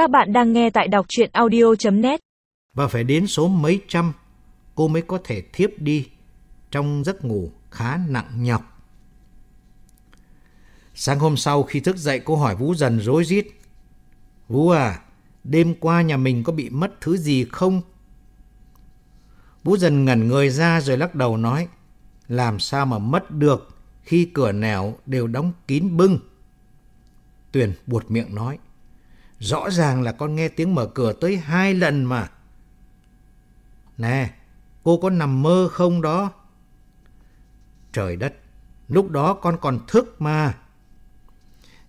Các bạn đang nghe tại đọc chuyện audio.net Và phải đến số mấy trăm cô mới có thể thiếp đi trong giấc ngủ khá nặng nhọc. Sáng hôm sau khi thức dậy cô hỏi Vũ dần rối rít. Vũ à, đêm qua nhà mình có bị mất thứ gì không? Vũ dần ngẩn người ra rồi lắc đầu nói. Làm sao mà mất được khi cửa nẻo đều đóng kín bưng? Tuyền buột miệng nói. Rõ ràng là con nghe tiếng mở cửa tới hai lần mà. Nè, cô có nằm mơ không đó? Trời đất, lúc đó con còn thức mà.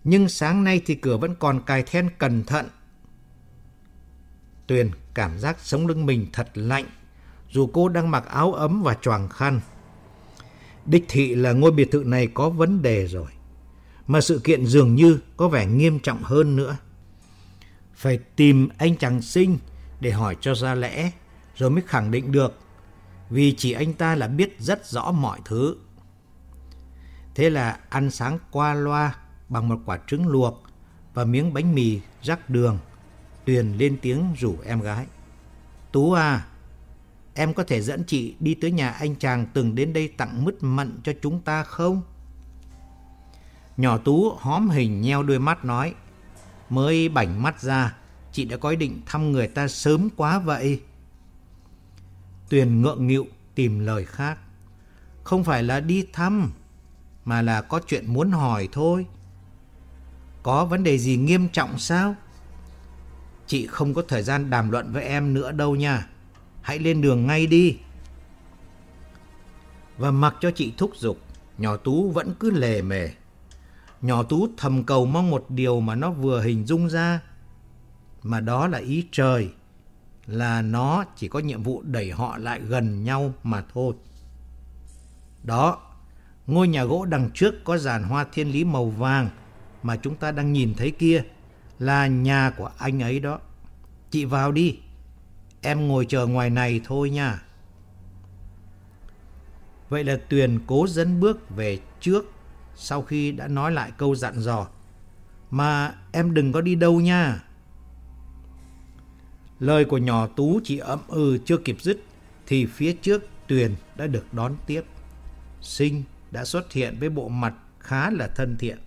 Nhưng sáng nay thì cửa vẫn còn cài then cẩn thận. Tuyền cảm giác sống lưng mình thật lạnh, dù cô đang mặc áo ấm và choàng khăn. Đích thị là ngôi biệt thự này có vấn đề rồi, mà sự kiện dường như có vẻ nghiêm trọng hơn nữa. Phải tìm anh chàng sinh để hỏi cho ra lẽ, rồi mới khẳng định được, vì chỉ anh ta là biết rất rõ mọi thứ. Thế là ăn sáng qua loa bằng một quả trứng luộc và miếng bánh mì rắc đường. Tuyền lên tiếng rủ em gái. Tú à, em có thể dẫn chị đi tới nhà anh chàng từng đến đây tặng mứt mận cho chúng ta không? Nhỏ Tú hóm hình nheo đôi mắt nói. Mới bảnh mắt ra, chị đã có ý định thăm người ta sớm quá vậy. Tuyền ngượng nghịu tìm lời khác. Không phải là đi thăm, mà là có chuyện muốn hỏi thôi. Có vấn đề gì nghiêm trọng sao? Chị không có thời gian đàm luận với em nữa đâu nha. Hãy lên đường ngay đi. Và mặc cho chị thúc giục, nhỏ Tú vẫn cứ lề mề. Nhỏ Tú thầm cầu mong một điều mà nó vừa hình dung ra. Mà đó là ý trời. Là nó chỉ có nhiệm vụ đẩy họ lại gần nhau mà thôi. Đó, ngôi nhà gỗ đằng trước có giàn hoa thiên lý màu vàng mà chúng ta đang nhìn thấy kia là nhà của anh ấy đó. Chị vào đi. Em ngồi chờ ngoài này thôi nha. Vậy là Tuyền cố dẫn bước về trước sau khi đã nói lại câu dặn dò. Mà em đừng có đi đâu nha. Lời của nhỏ Tú chỉ ậm ừ chưa kịp dứt thì phía trước Tuyền đã được đón tiếp. Sinh đã xuất hiện với bộ mặt khá là thân thiện.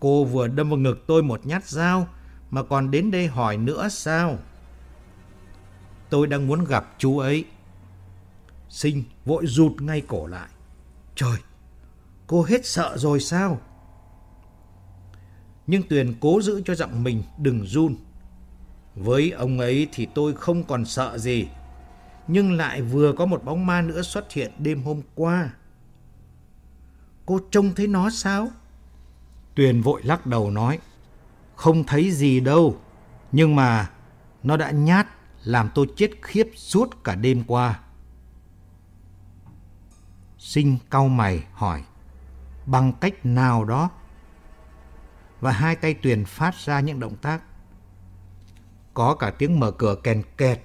Cô vừa đâm vào ngực tôi một nhát dao mà còn đến đây hỏi nữa sao? Tôi đang muốn gặp chú ấy. Sinh vội rụt ngay cổ lại. Trời, cô hết sợ rồi sao? Nhưng Tuyền cố giữ cho giọng mình đừng run. Với ông ấy thì tôi không còn sợ gì. Nhưng lại vừa có một bóng ma nữa xuất hiện đêm hôm qua. Cô trông thấy nó sao? Tuyền vội lắc đầu nói. Không thấy gì đâu. Nhưng mà nó đã nhát, làm tôi chết khiếp suốt cả đêm qua. Sinh cau mày hỏi. Bằng cách nào đó? Và hai tay Tuyền phát ra những động tác. Có cả tiếng mở cửa kèn kẹt,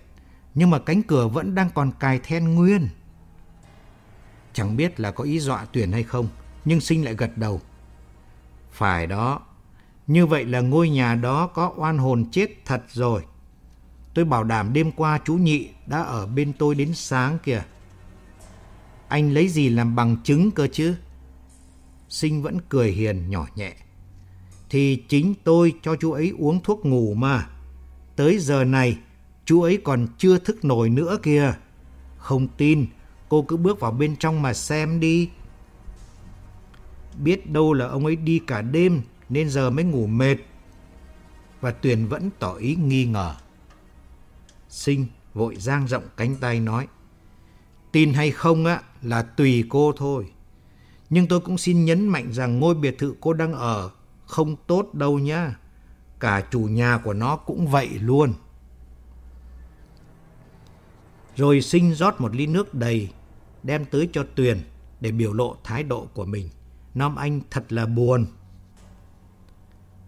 nhưng mà cánh cửa vẫn đang còn cài then nguyên. Chẳng biết là có ý dọa Tuyền hay không, nhưng Sinh lại gật đầu. Phải đó, như vậy là ngôi nhà đó có oan hồn chết thật rồi. Tôi bảo đảm đêm qua chú Nhị đã ở bên tôi đến sáng kìa. Anh lấy gì làm bằng chứng cơ chứ? Sinh vẫn cười hiền nhỏ nhẹ. Thì chính tôi cho chú ấy uống thuốc ngủ mà. Tới giờ này, chú ấy còn chưa thức nổi nữa kìa. Không tin, cô cứ bước vào bên trong mà xem đi. Biết đâu là ông ấy đi cả đêm nên giờ mới ngủ mệt. Và Tuyền vẫn tỏ ý nghi ngờ. Sinh vội giang rộng cánh tay nói. Tin hay không á là tùy cô thôi. Nhưng tôi cũng xin nhấn mạnh rằng ngôi biệt thự cô đang ở không tốt đâu nhá. Cả chủ nhà của nó cũng vậy luôn. Rồi sinh rót một ly nước đầy, đem tới cho Tuyền để biểu lộ thái độ của mình. Nam Anh thật là buồn.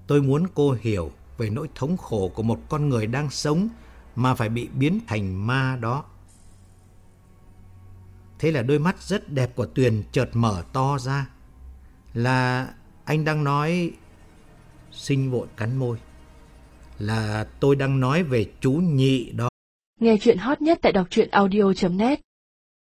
Tôi muốn cô hiểu về nỗi thống khổ của một con người đang sống mà phải bị biến thành ma đó. Thế là đôi mắt rất đẹp của Tuyền chợt mở to ra. Là anh đang nói... Sinh vội cắn môi. là tôi đang nói về chú nhị đó. Nghe chuyện hot nhất tại đọc truyện audio.net